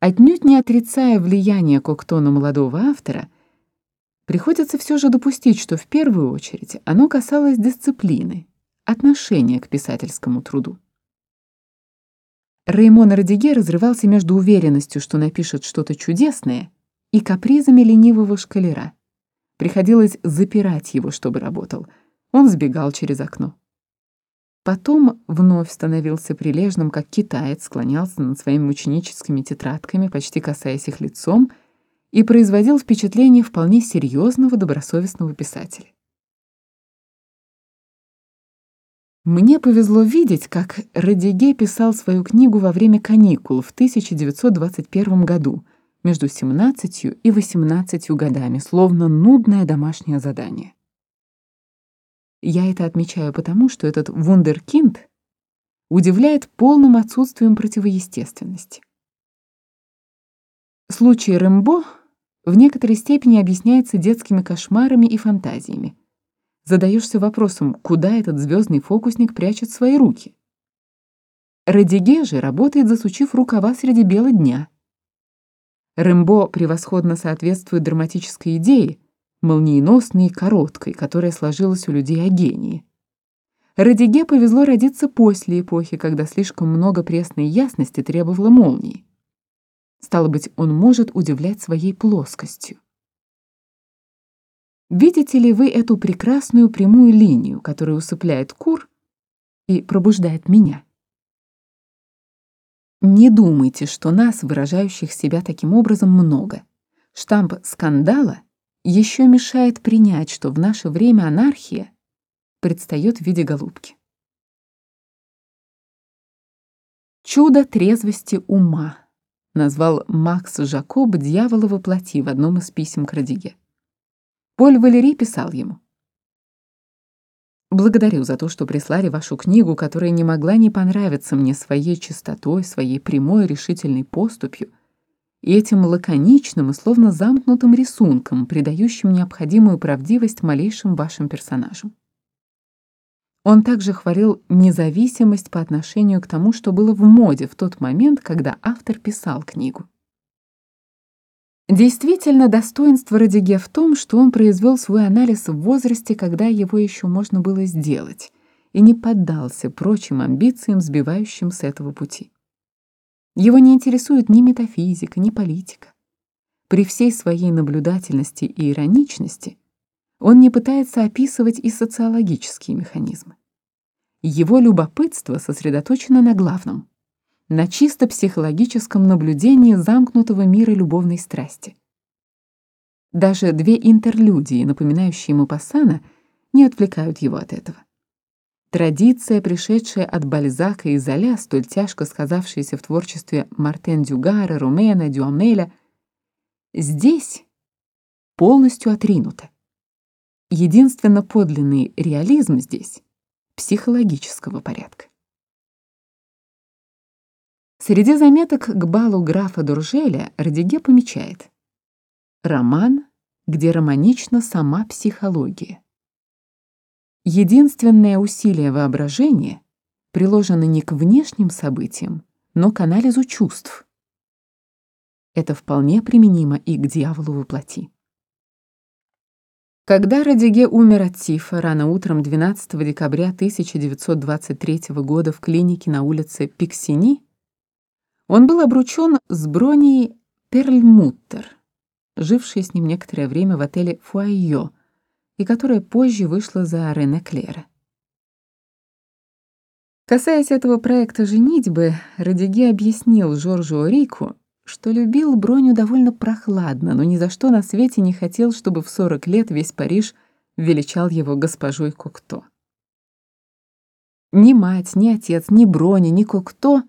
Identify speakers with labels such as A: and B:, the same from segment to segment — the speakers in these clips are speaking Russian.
A: отнюдь не отрицая влияние Коктона молодого автора, приходится все же допустить, что в первую очередь оно касалось дисциплины, отношения к писательскому труду. Реймон Радиге разрывался между уверенностью, что напишет что-то чудесное, и капризами ленивого шкалера. Приходилось запирать его, чтобы работал. Он сбегал через окно. Потом вновь становился прилежным, как китаец, склонялся над своими ученическими тетрадками, почти касаясь их лицом, и производил впечатление вполне серьезного, добросовестного писателя. Мне повезло видеть, как Радиге писал свою книгу во время каникул в 1921 году, между 17 и 18 годами, словно нудное домашнее задание. Я это отмечаю потому, что этот вундеркинд удивляет полным отсутствием противоестественности. Случай Рэмбо в некоторой степени объясняется детскими кошмарами и фантазиями. Задаешься вопросом, куда этот звездный фокусник прячет свои руки. Радиге же работает, засучив рукава среди бела дня. Рэмбо превосходно соответствует драматической идее, молниеносной и короткой, которая сложилась у людей о гении. Радиге повезло родиться после эпохи, когда слишком много пресной ясности требовало молнии. Стало быть, он может удивлять своей плоскостью. Видите ли вы эту прекрасную прямую линию, которая усыпляет кур и пробуждает меня? Не думайте, что нас, выражающих себя таким образом, много. Штамп скандала — еще мешает принять, что в наше время анархия предстает в виде голубки. «Чудо трезвости ума» назвал Макс Жакоб «Дьявола воплоти» в одном из писем к Радиге. Поль Валерий писал ему. «Благодарю за то, что прислали вашу книгу, которая не могла не понравиться мне своей чистотой, своей прямой решительной поступью, и и Этим лаконичным и словно замкнутым рисунком, придающим необходимую правдивость малейшим вашим персонажам. Он также хвалил независимость по отношению к тому, что было в моде в тот момент, когда автор писал книгу. Действительно, достоинство Радиге в том, что он произвел свой анализ в возрасте, когда его еще можно было сделать, и не поддался прочим амбициям, сбивающим с этого пути. Его не интересует ни метафизика, ни политика. При всей своей наблюдательности и ироничности он не пытается описывать и социологические механизмы. Его любопытство сосредоточено на главном — на чисто психологическом наблюдении замкнутого мира любовной страсти. Даже две интерлюдии, напоминающие Мапассана, не отвлекают его от этого. Традиция, пришедшая от Бальзака и Золя, столь тяжко сказавшаяся в творчестве Мартен Дюгара, Румена, Дюамеля, здесь полностью отринута. Единственно подлинный реализм здесь психологического порядка. Среди заметок к балу графа Дуржеля Радиге помечает «Роман, где романична сама психология». Единственное усилие воображения приложено не к внешним событиям, но к анализу чувств. Это вполне применимо и к дьяволу воплоти. Когда Радиге умер от тифа рано утром 12 декабря 1923 года в клинике на улице Пиксини, он был обручен с Бронией Перльмуттер, жившей с ним некоторое время в отеле Фуайо – и которая позже вышла за Рене Клера. Касаясь этого проекта «Женитьбы», Радиге объяснил Жоржу Рику, что любил Броню довольно прохладно, но ни за что на свете не хотел, чтобы в 40 лет весь Париж величал его госпожой Кокто. Ни мать, ни отец, ни Броня, ни Кокто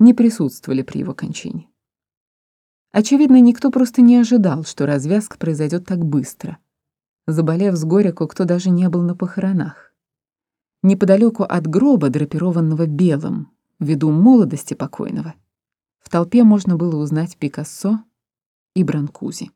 A: не присутствовали при его кончине. Очевидно, никто просто не ожидал, что развязка произойдет так быстро — Заболев с горя, кто даже не был на похоронах. Неподалеку от гроба, драпированного белым, ввиду молодости покойного, в толпе можно было узнать Пикассо и Бранкузи.